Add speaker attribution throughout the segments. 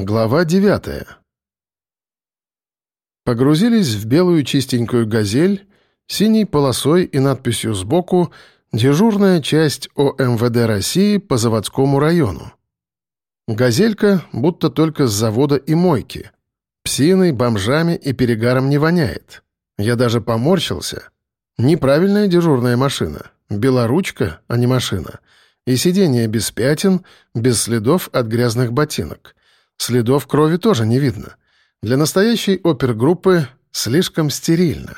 Speaker 1: Глава девятая. Погрузились в белую чистенькую «Газель», синей полосой и надписью сбоку «Дежурная часть ОМВД России по заводскому району». «Газелька» будто только с завода и мойки. Псиной, бомжами и перегаром не воняет. Я даже поморщился. Неправильная дежурная машина. Белоручка, а не машина. И сиденье без пятен, без следов от грязных ботинок. Следов крови тоже не видно. Для настоящей опергруппы слишком стерильно.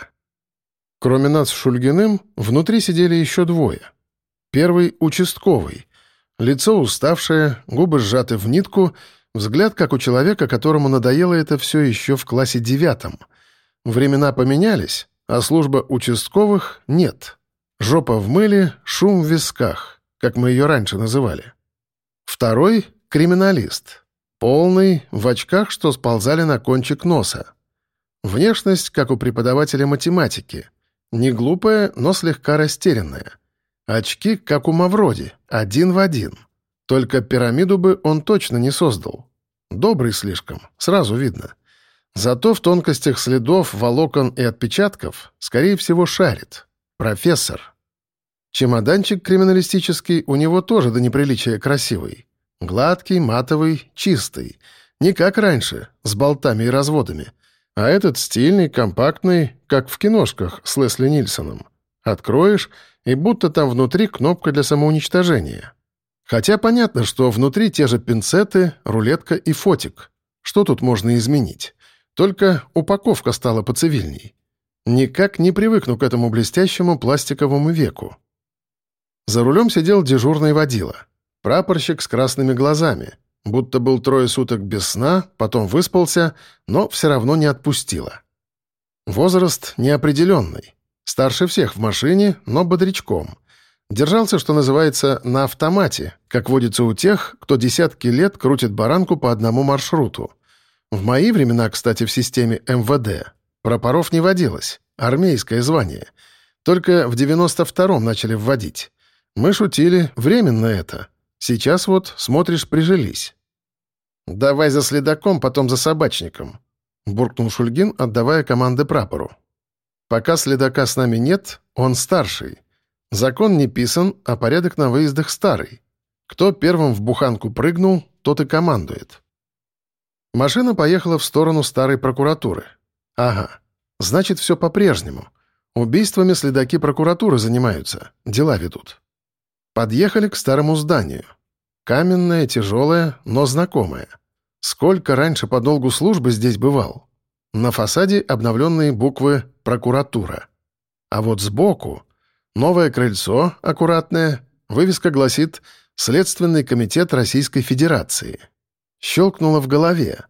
Speaker 1: Кроме нас с Шульгиным, внутри сидели еще двое. Первый — участковый. Лицо уставшее, губы сжаты в нитку, взгляд, как у человека, которому надоело это все еще в классе девятом. Времена поменялись, а служба участковых — нет. Жопа в мыле, шум в висках, как мы ее раньше называли. Второй — криминалист. Полный, в очках, что сползали на кончик носа. Внешность, как у преподавателя математики. Не глупая, но слегка растерянная. Очки, как у Мавроди, один в один. Только пирамиду бы он точно не создал. Добрый слишком, сразу видно. Зато в тонкостях следов, волокон и отпечатков, скорее всего, шарит. Профессор. Чемоданчик криминалистический у него тоже до неприличия красивый. Гладкий, матовый, чистый. Не как раньше, с болтами и разводами. А этот стильный, компактный, как в киношках с Лесли Нильсоном. Откроешь, и будто там внутри кнопка для самоуничтожения. Хотя понятно, что внутри те же пинцеты, рулетка и фотик. Что тут можно изменить? Только упаковка стала поцивильней. Никак не привыкну к этому блестящему пластиковому веку. За рулем сидел дежурный водила — Прапорщик с красными глазами, будто был трое суток без сна, потом выспался, но все равно не отпустило. Возраст неопределенный. Старше всех в машине, но бодрячком. Держался, что называется, на автомате, как водится у тех, кто десятки лет крутит баранку по одному маршруту. В мои времена, кстати, в системе МВД прапоров не водилось, армейское звание. Только в 92-м начали вводить. Мы шутили, временно это — Сейчас вот, смотришь, прижились. «Давай за следаком, потом за собачником», — буркнул Шульгин, отдавая команды прапору. «Пока следака с нами нет, он старший. Закон не писан, а порядок на выездах старый. Кто первым в буханку прыгнул, тот и командует». Машина поехала в сторону старой прокуратуры. «Ага, значит, все по-прежнему. Убийствами следаки прокуратуры занимаются, дела ведут». Подъехали к старому зданию. Каменное, тяжелое, но знакомое. Сколько раньше по долгу службы здесь бывал. На фасаде обновленные буквы «Прокуратура». А вот сбоку новое крыльцо, аккуратное, вывеска гласит «Следственный комитет Российской Федерации». Щелкнуло в голове.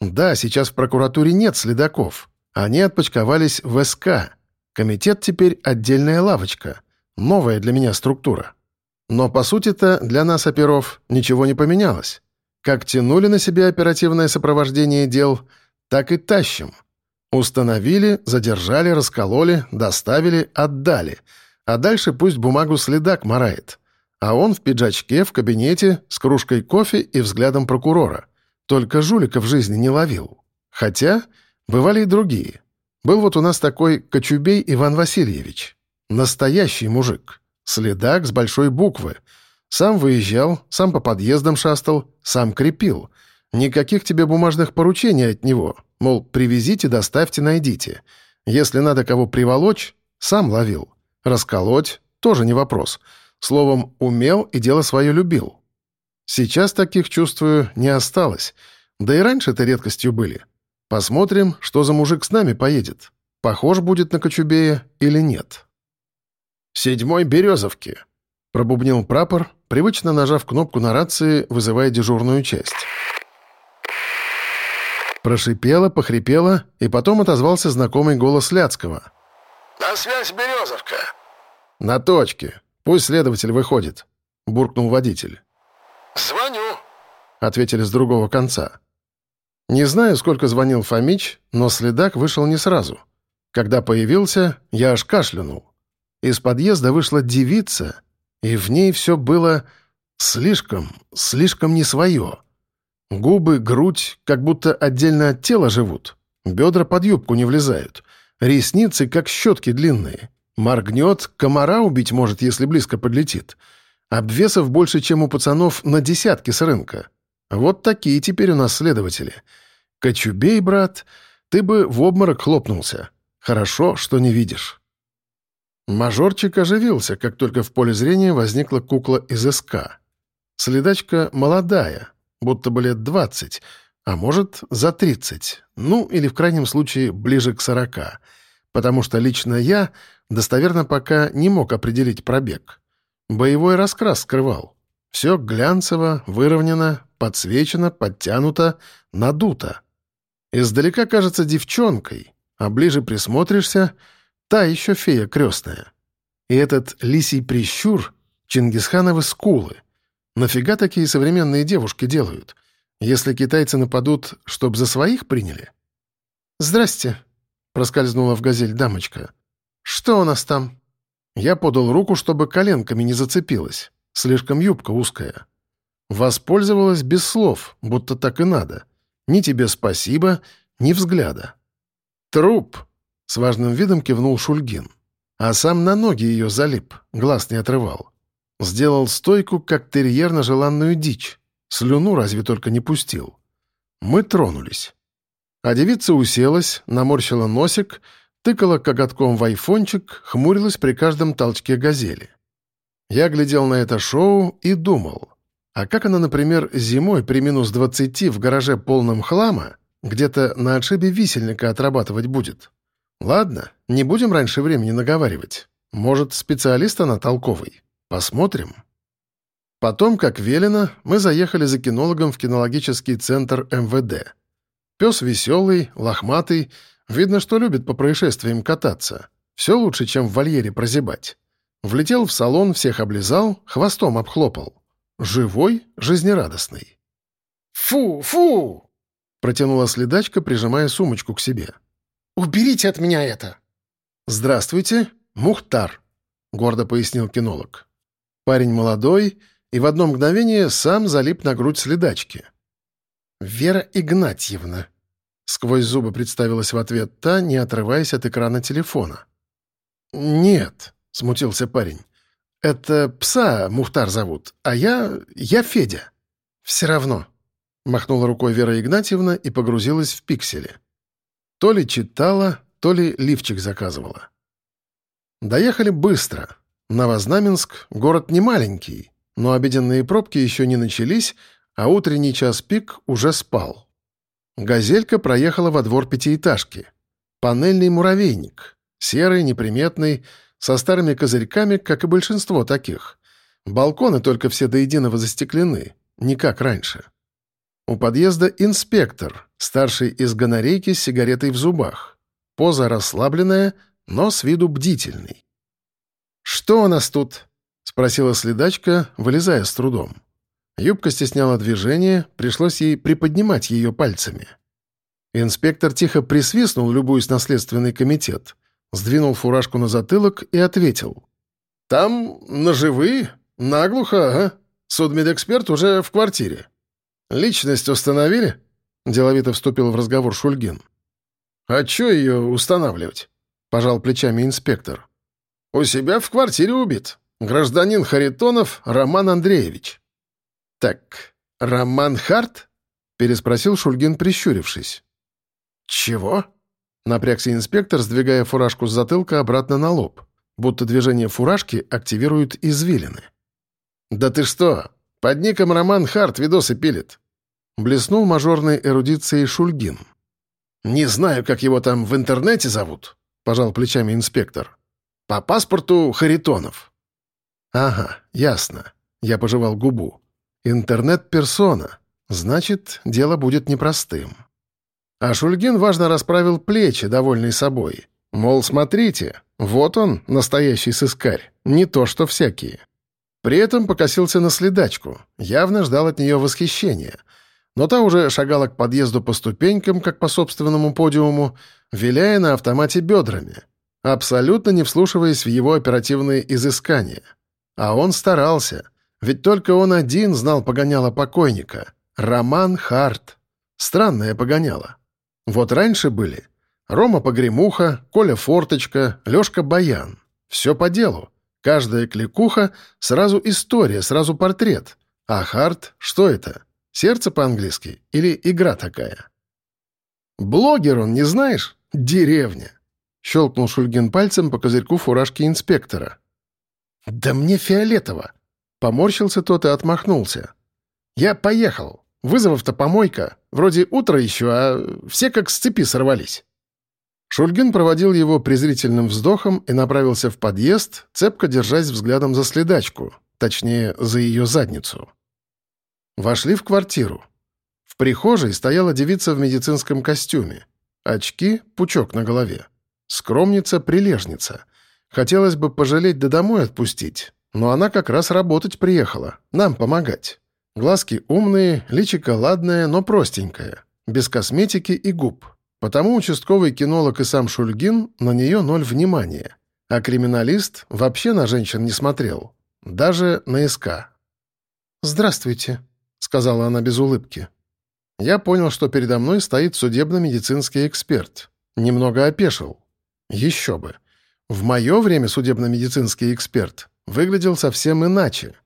Speaker 1: Да, сейчас в прокуратуре нет следаков. Они отпочковались в СК. Комитет теперь отдельная лавочка. Новая для меня структура. Но, по сути-то, для нас, оперов, ничего не поменялось. Как тянули на себя оперативное сопровождение дел, так и тащим. Установили, задержали, раскололи, доставили, отдали. А дальше пусть бумагу следак марает. А он в пиджачке, в кабинете, с кружкой кофе и взглядом прокурора. Только жулика в жизни не ловил. Хотя бывали и другие. Был вот у нас такой Кочубей Иван Васильевич. Настоящий мужик. Следак с большой буквы. Сам выезжал, сам по подъездам шастал, сам крепил. Никаких тебе бумажных поручений от него. Мол, привезите, доставьте, найдите. Если надо кого приволочь, сам ловил. Расколоть — тоже не вопрос. Словом, умел и дело свое любил. Сейчас таких, чувствую, не осталось. Да и раньше-то редкостью были. Посмотрим, что за мужик с нами поедет. Похож будет на Кочубея или нет. «Седьмой Березовки», — пробубнил прапор, привычно нажав кнопку на рации, вызывая дежурную часть. Прошипело, похрипело, и потом отозвался знакомый голос Ляцкого.
Speaker 2: «На связь, Березовка!»
Speaker 1: «На точке. Пусть следователь выходит», — буркнул водитель.
Speaker 2: «Звоню», —
Speaker 1: ответили с другого конца. Не знаю, сколько звонил Фомич, но следак вышел не сразу. Когда появился, я аж кашлянул. Из подъезда вышла девица, и в ней все было слишком, слишком не свое. Губы, грудь, как будто отдельно от тела живут. Бедра под юбку не влезают. Ресницы, как щетки длинные. Моргнет, комара убить может, если близко подлетит. Обвесов больше, чем у пацанов на десятки с рынка. Вот такие теперь у нас следователи. Кочубей, брат, ты бы в обморок хлопнулся. Хорошо, что не видишь. Мажорчик оживился, как только в поле зрения возникла кукла из СК. Следачка молодая, будто бы лет двадцать, а может, за тридцать, ну или в крайнем случае ближе к сорока, потому что лично я достоверно пока не мог определить пробег. Боевой раскрас скрывал. Все глянцево, выровнено, подсвечено, подтянуто, надуто. Издалека кажется девчонкой, а ближе присмотришься — та еще фея крестная. И этот лисий прищур — Чингисхановы скулы — Нафига такие современные девушки делают? Если китайцы нападут, чтоб за своих приняли? «Здрасте», — проскользнула в газель дамочка. «Что у нас там?» Я подал руку, чтобы коленками не зацепилась. Слишком юбка узкая. Воспользовалась без слов, будто так и надо. Ни тебе спасибо, ни взгляда. «Труп!» — с важным видом кивнул Шульгин. А сам на ноги ее залип, глаз не отрывал. Сделал стойку, как терьер на желанную дичь. Слюну разве только не пустил. Мы тронулись. А девица уселась, наморщила носик, тыкала коготком в айфончик, хмурилась при каждом толчке газели. Я глядел на это шоу и думал, а как она, например, зимой при минус двадцати в гараже полном хлама где-то на отшибе висельника отрабатывать будет? Ладно, не будем раньше времени наговаривать. Может, специалист она толковый. Посмотрим. Потом, как велено, мы заехали за кинологом в кинологический центр МВД. Пес веселый, лохматый, видно, что любит по происшествиям кататься. Все лучше, чем в вольере прозябать. Влетел в салон, всех облизал, хвостом обхлопал. Живой, жизнерадостный.
Speaker 2: «Фу, фу!»
Speaker 1: — протянула следачка, прижимая сумочку к себе.
Speaker 2: «Уберите от меня это!»
Speaker 1: «Здравствуйте, Мухтар», — гордо пояснил кинолог. Парень молодой и в одно мгновение сам залип на грудь следачки. «Вера Игнатьевна», — сквозь зубы представилась в ответ та, не отрываясь от экрана телефона. «Нет», — смутился парень. «Это пса Мухтар зовут, а я... я Федя». «Все равно», — махнула рукой Вера Игнатьевна и погрузилась в пиксели. То ли читала, то ли лифчик заказывала. Доехали быстро — Новознаменск — город не маленький, но обеденные пробки еще не начались, а утренний час пик уже спал. «Газелька» проехала во двор пятиэтажки. Панельный муравейник. Серый, неприметный, со старыми козырьками, как и большинство таких. Балконы только все до единого застеклены, не как раньше. У подъезда инспектор, старший из гонорейки с сигаретой в зубах. Поза расслабленная, но с виду бдительный. «Что у нас тут?» — спросила следачка, вылезая с трудом. Юбка стесняла движение, пришлось ей приподнимать ее пальцами. Инспектор тихо присвистнул, любуясь наследственный комитет, сдвинул фуражку на затылок и ответил. «Там ножевые, наглухо, ага. Судмедэксперт уже в квартире. Личность установили?» — деловито вступил в разговор Шульгин. «А чё ее устанавливать?» — пожал плечами инспектор. «У себя в квартире убит. Гражданин Харитонов Роман Андреевич». «Так, Роман Харт?» — переспросил Шульгин, прищурившись. «Чего?» — напрягся инспектор, сдвигая фуражку с затылка обратно на лоб, будто движение фуражки активирует извилины. «Да ты что? Под ником Роман Харт видосы пилит!» Блеснул мажорной эрудицией Шульгин. «Не знаю, как его там в интернете зовут», — пожал плечами инспектор. По паспорту Харитонов». «Ага, ясно». Я пожевал губу. «Интернет-персона. Значит, дело будет непростым». А Шульгин важно расправил плечи, довольный собой. Мол, смотрите, вот он, настоящий сыскарь, не то что всякие. При этом покосился на следачку, явно ждал от нее восхищения. Но та уже шагала к подъезду по ступенькам, как по собственному подиуму, виляя на автомате бедрами — абсолютно не вслушиваясь в его оперативные изыскания. А он старался, ведь только он один знал погоняло покойника, Роман Харт. Странное погоняло. Вот раньше были Рома Погремуха, Коля Форточка, Лёшка Баян. Все по делу. Каждая кликуха — сразу история, сразу портрет. А Харт — что это? Сердце по-английски или игра такая? «Блогер он, не знаешь? Деревня!» — щелкнул Шульгин пальцем по козырьку фуражки инспектора. «Да мне фиолетово!» — поморщился тот и отмахнулся. «Я поехал. Вызовов-то помойка. Вроде утро еще, а все как с цепи сорвались». Шульгин проводил его презрительным вздохом и направился в подъезд, цепко держась взглядом за следачку, точнее, за ее задницу. Вошли в квартиру. В прихожей стояла девица в медицинском костюме. Очки, пучок на голове. Скромница-прилежница. Хотелось бы пожалеть да домой отпустить, но она как раз работать приехала, нам помогать. Глазки умные, личико ладное, но простенькое, без косметики и губ. Потому участковый кинолог и сам Шульгин на нее ноль внимания. А криминалист вообще на женщин не смотрел. Даже на СК. «Здравствуйте», — сказала она без улыбки. Я понял, что передо мной стоит судебно-медицинский эксперт. Немного опешил. Еще бы. В мое время судебно-медицинский эксперт выглядел совсем иначе.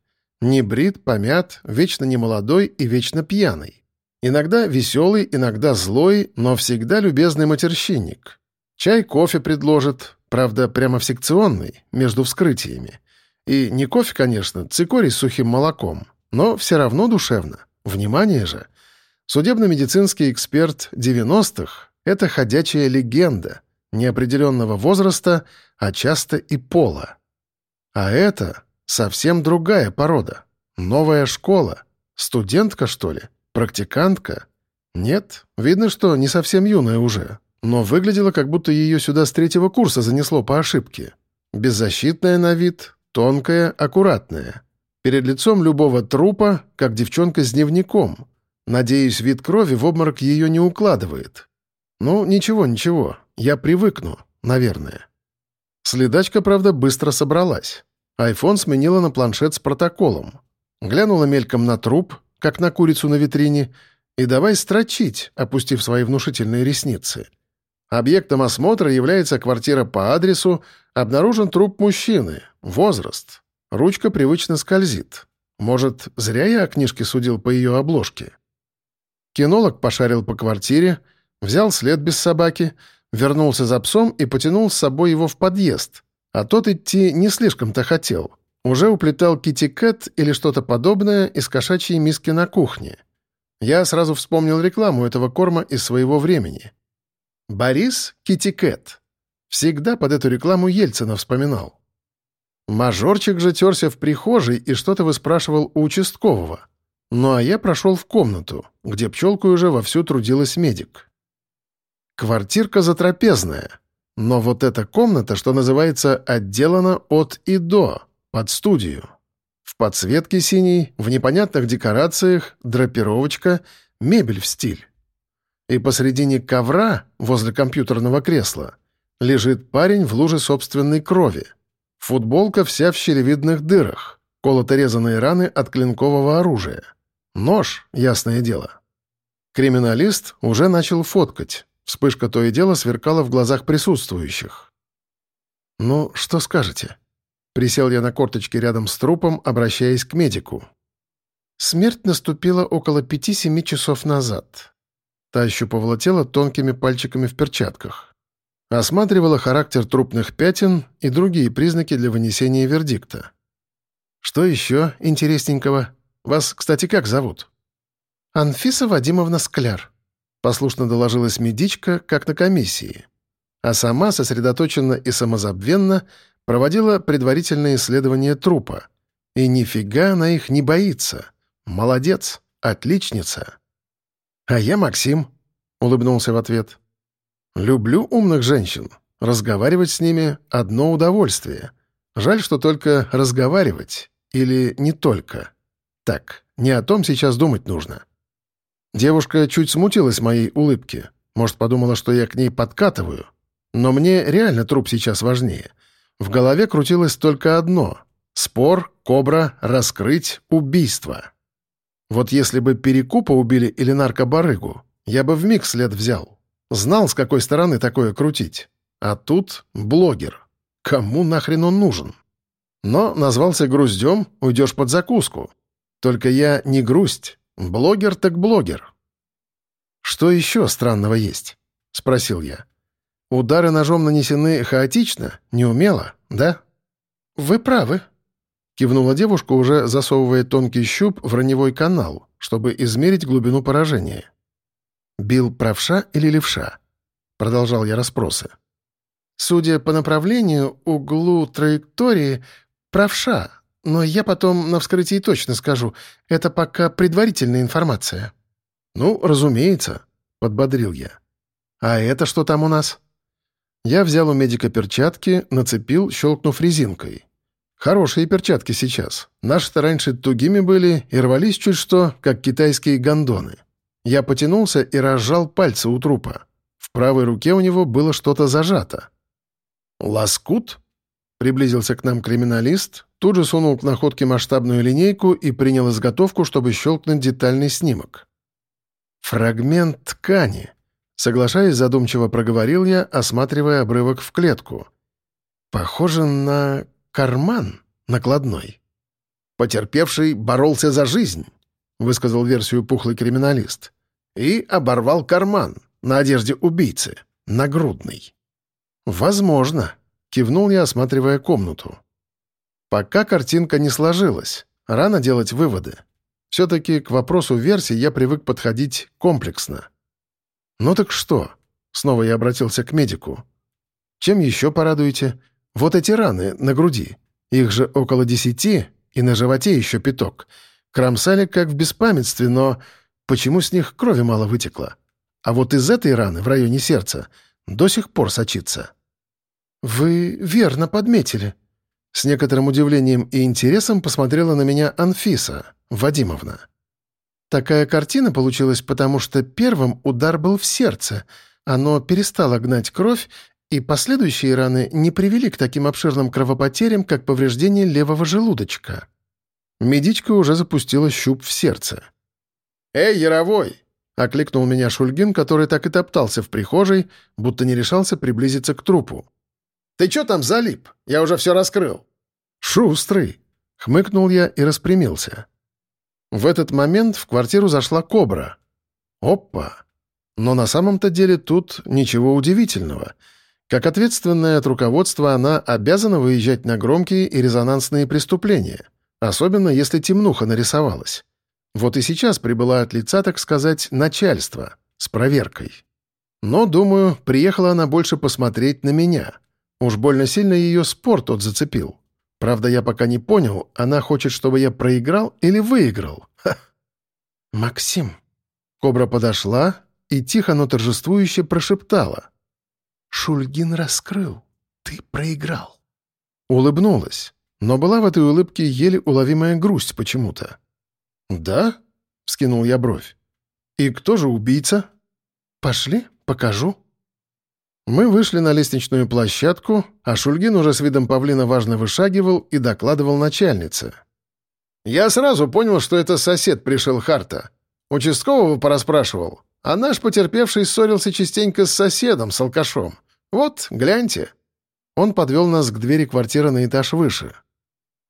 Speaker 1: Не брит, помят, вечно немолодой и вечно пьяный. Иногда веселый, иногда злой, но всегда любезный матерщинник. Чай, кофе предложит, правда, прямо в секционный, между вскрытиями. И не кофе, конечно, цикорий с сухим молоком, но все равно душевно. Внимание же! Судебно-медицинский эксперт 90-х — это ходячая легенда, неопределенного возраста, а часто и пола. А это совсем другая порода, новая школа, студентка, что ли? Практикантка? Нет, видно, что не совсем юная уже, но выглядела, как будто ее сюда с третьего курса занесло по ошибке. Беззащитная на вид, тонкая, аккуратная. Перед лицом любого трупа, как девчонка с дневником. Надеюсь, вид крови в обморок ее не укладывает. Ну, ничего, ничего, я привыкну, наверное. Следачка, правда, быстро собралась. Айфон сменила на планшет с протоколом. Глянула мельком на труп, как на курицу на витрине, и давай строчить, опустив свои внушительные ресницы. Объектом осмотра является квартира по адресу, обнаружен труп мужчины, возраст. Ручка привычно скользит. Может, зря я о книжке судил по ее обложке? Кинолог пошарил по квартире, взял след без собаки, вернулся за псом и потянул с собой его в подъезд. А тот идти не слишком-то хотел. Уже уплетал китикет или что-то подобное из кошачьей миски на кухне. Я сразу вспомнил рекламу этого корма из своего времени. «Борис Китикет». Всегда под эту рекламу Ельцина вспоминал. Мажорчик же терся в прихожей и что-то выспрашивал у участкового. Ну а я прошел в комнату, где пчелку уже вовсю трудилась медик. Квартирка затрапезная, но вот эта комната, что называется, отделана от и до — под студию. В подсветке синей, в непонятных декорациях, драпировочка, мебель в стиль. И посредине ковра, возле компьютерного кресла, лежит парень в луже собственной крови. Футболка вся в щелевидных дырах, колото-резанные раны от клинкового оружия. Нож, ясное дело. Криминалист уже начал фоткать. Вспышка то и дело сверкала в глазах присутствующих. «Ну, что скажете?» Присел я на корточки рядом с трупом, обращаясь к медику. Смерть наступила около пяти-семи часов назад. Та ощупывала тело тонкими пальчиками в перчатках. Осматривала характер трупных пятен и другие признаки для вынесения вердикта. «Что еще интересненького? Вас, кстати, как зовут?» «Анфиса Вадимовна Скляр», — послушно доложилась медичка, как на комиссии. А сама, сосредоточенно и самозабвенно, проводила предварительное исследование трупа. И нифига она их не боится. Молодец, отличница. «А я Максим», — улыбнулся в ответ. «Люблю умных женщин. Разговаривать с ними — одно удовольствие. Жаль, что только разговаривать. Или не только. Так, не о том сейчас думать нужно». Девушка чуть смутилась моей улыбки. Может, подумала, что я к ней подкатываю. Но мне реально труп сейчас важнее — в голове крутилось только одно — спор, кобра, раскрыть, убийство. Вот если бы перекупа убили или наркобарыгу, я бы вмиг след взял. Знал, с какой стороны такое крутить. А тут блогер. Кому нахрен он нужен? Но назвался груздем, уйдешь под закуску. Только я не грусть. Блогер так блогер. «Что еще странного есть?» — спросил я. «Удары ножом нанесены хаотично, неумело, да?» «Вы правы», — кивнула девушка, уже засовывая тонкий щуп в раневой канал, чтобы измерить глубину поражения. «Бил правша или левша?» — продолжал я расспросы. «Судя по направлению, углу траектории, правша, но я потом на вскрытии точно скажу. Это пока предварительная информация». «Ну, разумеется», — подбодрил я. «А это что там у нас?» Я взял у медика перчатки, нацепил, щелкнув резинкой. Хорошие перчатки сейчас. Наши-то раньше тугими были и рвались чуть что, как китайские гондоны. Я потянулся и разжал пальцы у трупа. В правой руке у него было что-то зажато. «Лоскут?» — приблизился к нам криминалист, тут же сунул к находке масштабную линейку и принял изготовку, чтобы щелкнуть детальный снимок. «Фрагмент ткани», — соглашаясь, задумчиво проговорил я, осматривая обрывок в клетку. «Похоже на карман накладной». «Потерпевший боролся за жизнь», — высказал версию пухлый криминалист, «и оборвал карман на одежде убийцы, нагрудный». «Возможно», — кивнул я, осматривая комнату. «Пока картинка не сложилась, рано делать выводы. Все-таки к вопросу версий я привык подходить комплексно. «Ну так что?» — снова я обратился к медику. «Чем еще порадуете? Вот эти раны на груди. Их же около десяти, и на животе еще пяток. Кромсали как в беспамятстве, но почему с них крови мало вытекло? А вот из этой раны в районе сердца до сих пор сочится». «Вы верно подметили», с некоторым удивлением и интересом посмотрела на меня Анфиса Вадимовна. Такая картина получилась, потому что первым удар был в сердце. Оно перестало гнать кровь, и последующие раны не привели к таким обширным кровопотерям, как повреждение левого желудочка. Медичка уже запустила щуп в сердце. «Эй, Яровой!» — окликнул меня Шульгин, который так и топтался в прихожей, будто не решался приблизиться к трупу. Ты чё там залип? Я уже все раскрыл». «Шустрый!» — хмыкнул я и распрямился. В этот момент в квартиру зашла кобра. Опа! Но на самом-то деле тут ничего удивительного. Как ответственная от руководства она обязана выезжать на громкие и резонансные преступления, особенно если темнуха нарисовалась. Вот и сейчас прибыла от лица, так сказать, начальства, с проверкой. Но, думаю, приехала она больше посмотреть на меня — Уж больно сильно ее спорт тот зацепил. Правда, я пока не понял, она хочет, чтобы я проиграл или выиграл. Ха. «Максим». Кобра подошла и тихо, но торжествующе прошептала. «Шульгин раскрыл. Ты проиграл». Улыбнулась, но была в этой улыбке еле уловимая грусть почему-то. «Да?» — вскинул я бровь. «И кто же убийца?» «Пошли, покажу». Мы вышли на лестничную площадку, а Шульгин уже с видом павлина важно вышагивал и докладывал начальнице. «Я сразу понял, что это сосед пришел Харта. Участкового порасспрашивал, а наш потерпевший ссорился частенько с соседом, с алкашом. Вот, гляньте». Он подвел нас к двери квартиры на этаж выше.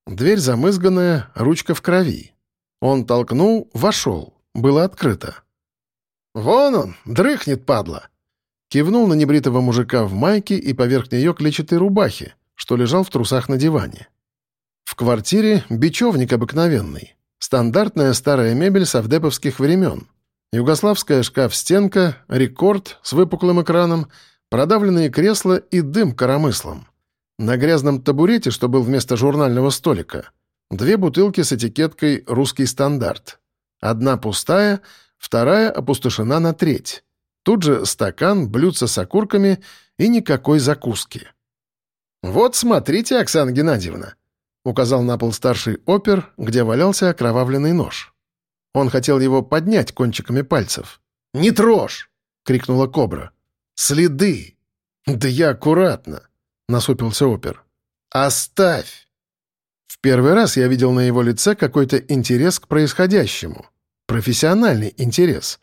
Speaker 1: Дверь замызганная, ручка в крови. Он толкнул, вошел. Было открыто. «Вон он, дрыхнет, падла!» Кивнул на небритого мужика в майке и поверх нее клетчатой рубахе, что лежал в трусах на диване. В квартире бечевник обыкновенный. Стандартная старая мебель совдеповских времен. Югославская шкаф-стенка, рекорд с выпуклым экраном, продавленные кресла и дым коромыслом. На грязном табурете, что был вместо журнального столика, две бутылки с этикеткой «Русский стандарт». Одна пустая, вторая опустошена на треть. Тут же стакан, блюдце с окурками и никакой закуски. «Вот смотрите, Оксана Геннадьевна», — указал на пол старший опер, где валялся окровавленный нож. Он хотел его поднять кончиками пальцев. «Не трожь!» — крикнула кобра. «Следы!» «Да я аккуратно!» — насупился опер. «Оставь!» В первый раз я видел на его лице какой-то интерес к происходящему. профессиональный интерес.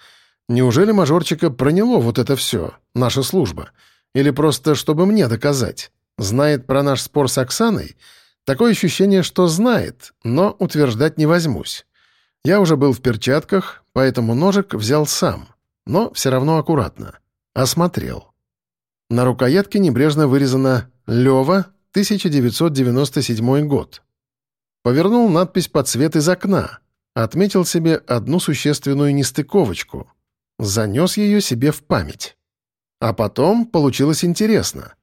Speaker 1: Неужели мажорчика проняло вот это все, наша служба? Или просто, чтобы мне доказать? Знает про наш спор с Оксаной? Такое ощущение, что знает, но утверждать не возьмусь. Я уже был в перчатках, поэтому ножик взял сам, но все равно аккуратно. Осмотрел. На рукоятке небрежно вырезано «Лёва, 1997 год». Повернул надпись под цвет из окна. Отметил себе одну существенную нестыковочку. Занес ее себе в память. А потом получилось интересно.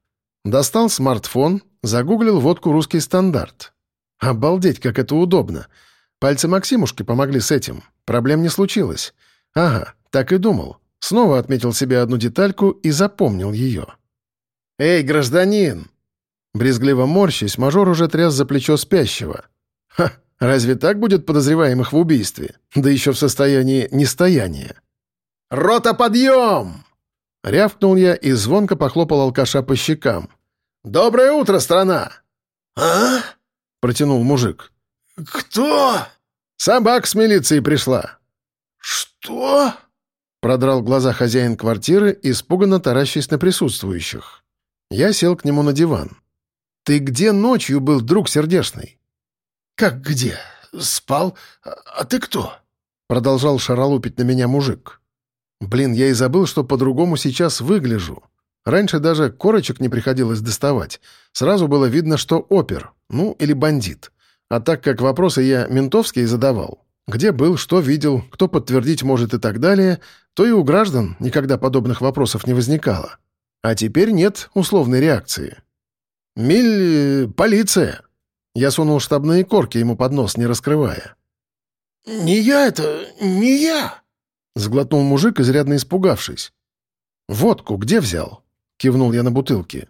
Speaker 1: Достал смартфон, загуглил водку «Русский стандарт». Обалдеть, как это удобно. Пальцы Максимушки помогли с этим. Проблем не случилось. Ага, так и думал. Снова отметил себе одну детальку и запомнил ее. «Эй, гражданин!» Брезгливо морщись, мажор уже тряс за плечо спящего. «Ха, разве так будет подозреваемых в убийстве? Да еще в состоянии нестояния». «Рота, подъем!» Рявкнул я и звонко похлопал алкаша по щекам. «Доброе утро, страна!»
Speaker 2: «А?»
Speaker 1: — протянул мужик.
Speaker 2: «Кто?»
Speaker 1: «Собак с милицией пришла».
Speaker 2: «Что?»
Speaker 1: — продрал глаза хозяин квартиры, испуганно таращаясь на присутствующих. Я сел к нему на диван. «Ты где ночью был, друг сердешный?»
Speaker 2: «Как где? Спал? А ты кто?»
Speaker 1: — продолжал шаралупить на меня мужик. «Блин, я и забыл, что по-другому сейчас выгляжу. Раньше даже корочек не приходилось доставать. Сразу было видно, что опер, ну или бандит. А так как вопросы я ментовские задавал, где был, что видел, кто подтвердить может и так далее, то и у граждан никогда подобных вопросов не возникало. А теперь нет условной реакции. «Миль... полиция!» Я сунул штабные корки ему под нос, не раскрывая.
Speaker 2: «Не я это... не я!»
Speaker 1: Сглотнул мужик, изрядно испугавшись. «Водку где взял?» — кивнул я на бутылки.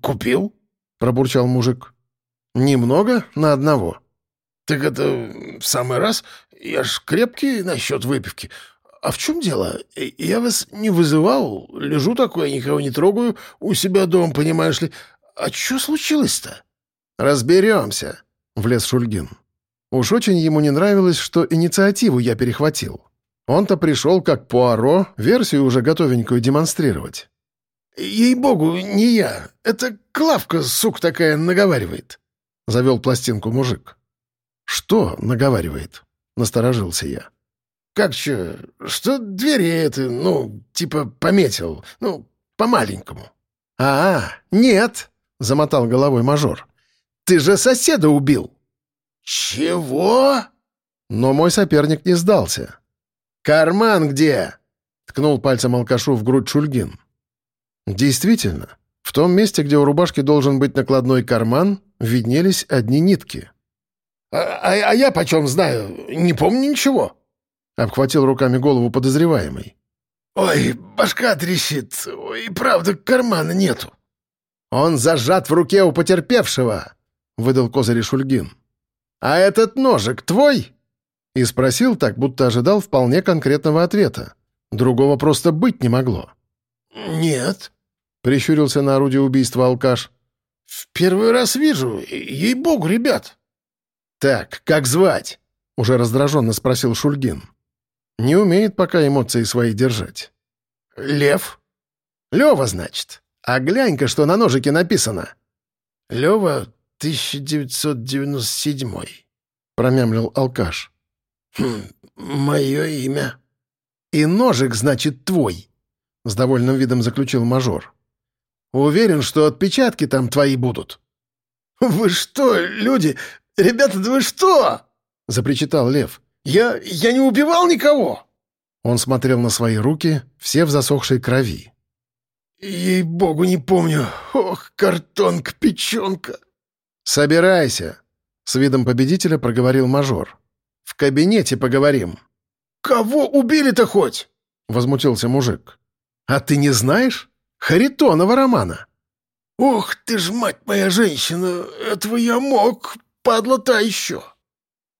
Speaker 2: «Купил?»
Speaker 1: — пробурчал мужик. «Немного на одного».
Speaker 2: «Так это в самый раз? Я ж крепкий насчет выпивки. А в чем дело? Я вас не вызывал, лежу такой, никого не трогаю, у себя дома, понимаешь ли. А что случилось-то?»
Speaker 1: «Разберемся», — влез Шульгин. Уж очень ему не нравилось, что инициативу я перехватил. Он-то пришел как Пуаро, версию уже готовенькую демонстрировать.
Speaker 2: «Ей-богу, не я. Это Клавка, сук такая, наговаривает», — завел пластинку мужик.
Speaker 1: «Что наговаривает?» — насторожился я.
Speaker 2: «Как че? Что двери это, ну, типа пометил, ну, по-маленькому».
Speaker 1: «А, нет!» — замотал головой мажор. «Ты же соседа убил!»
Speaker 2: «Чего?»
Speaker 1: Но мой соперник не сдался. «Карман где?» — ткнул пальцем алкашу в грудь Шульгин. Действительно, в том месте, где у рубашки должен быть накладной карман, виднелись одни нитки.
Speaker 2: «А, а, а я почем знаю? Не помню ничего», —
Speaker 1: обхватил руками голову подозреваемый.
Speaker 2: «Ой, башка трещит. Ой, правда, кармана нету».
Speaker 1: «Он зажат в руке у потерпевшего», — выдал козырь Шульгин. «А этот ножик твой?» И спросил так, будто ожидал вполне конкретного ответа. Другого просто быть не могло.
Speaker 2: «Нет», —
Speaker 1: прищурился на орудие убийства алкаш.
Speaker 2: «В первый раз вижу. Ей-богу, ребят».
Speaker 1: «Так, как звать?» — уже раздраженно спросил Шульгин. Не умеет пока эмоции свои держать.
Speaker 2: «Лев?»
Speaker 1: «Лева, значит. А глянь-ка, что на ножике написано».
Speaker 2: «Лева, 1997», —
Speaker 1: промямлил алкаш.
Speaker 2: «Хм, мое имя».
Speaker 1: «И ножик, значит, твой», — с довольным видом заключил мажор. «Уверен, что отпечатки там твои будут».
Speaker 2: «Вы что, люди? Ребята, да вы что?»
Speaker 1: — запричитал Лев.
Speaker 2: «Я... я не убивал никого!»
Speaker 1: Он смотрел на свои руки, все в засохшей крови.
Speaker 2: «Ей-богу, не помню. Ох, картонка-печенка!»
Speaker 1: «Собирайся!» — с видом победителя проговорил мажор. «В кабинете поговорим».
Speaker 2: «Кого убили-то хоть?»
Speaker 1: — возмутился мужик. «А ты не знаешь? Харитонова романа».
Speaker 2: «Ох ты ж, мать моя женщина, этого я мог, падла та еще!»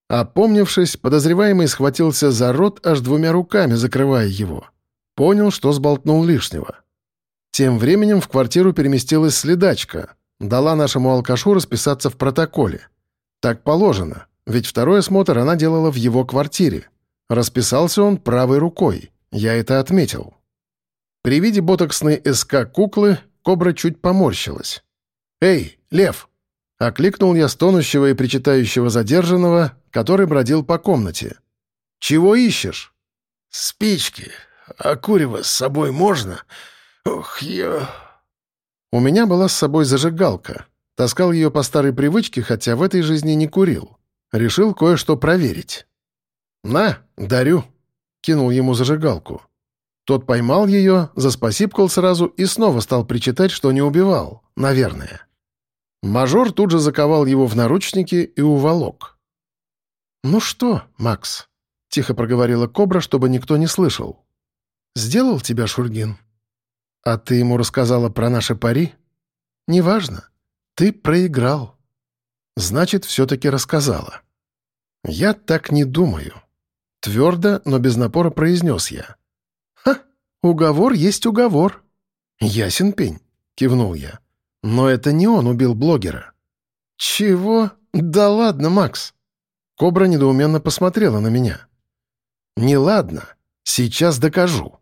Speaker 1: Опомнившись, подозреваемый схватился за рот аж двумя руками, закрывая его. Понял, что сболтнул лишнего. Тем временем в квартиру переместилась следачка. Дала нашему алкашу расписаться в протоколе. Так положено, ведь второй осмотр она делала в его квартире. Расписался он правой рукой. Я это отметил. При виде ботоксной СК куклы кобра чуть поморщилась. «Эй, лев!» — окликнул я стонущего и причитающего задержанного, который бродил по комнате. «Чего ищешь?»
Speaker 2: «Спички. А курево с собой можно? Ох, я...»
Speaker 1: У меня была с собой зажигалка. Таскал ее по старой привычке, хотя в этой жизни не курил. Решил кое-что проверить. «На, дарю!» — кинул ему зажигалку. Тот поймал ее, заспасибкал сразу и снова стал причитать, что не убивал. Наверное. Мажор тут же заковал его в наручники и уволок. «Ну что, Макс?» — тихо проговорила Кобра, чтобы никто не слышал. «Сделал тебя Шульгин?» «А ты ему рассказала про наши пари?» «Неважно. Ты проиграл». «Значит, все-таки рассказала». «Я так не думаю». Твердо, но без напора произнес я. «Уговор есть уговор». «Ясен пень», — кивнул я. «Но это не он убил блогера». «Чего? Да ладно, Макс». Кобра недоуменно посмотрела на меня. «Не ладно. Сейчас докажу».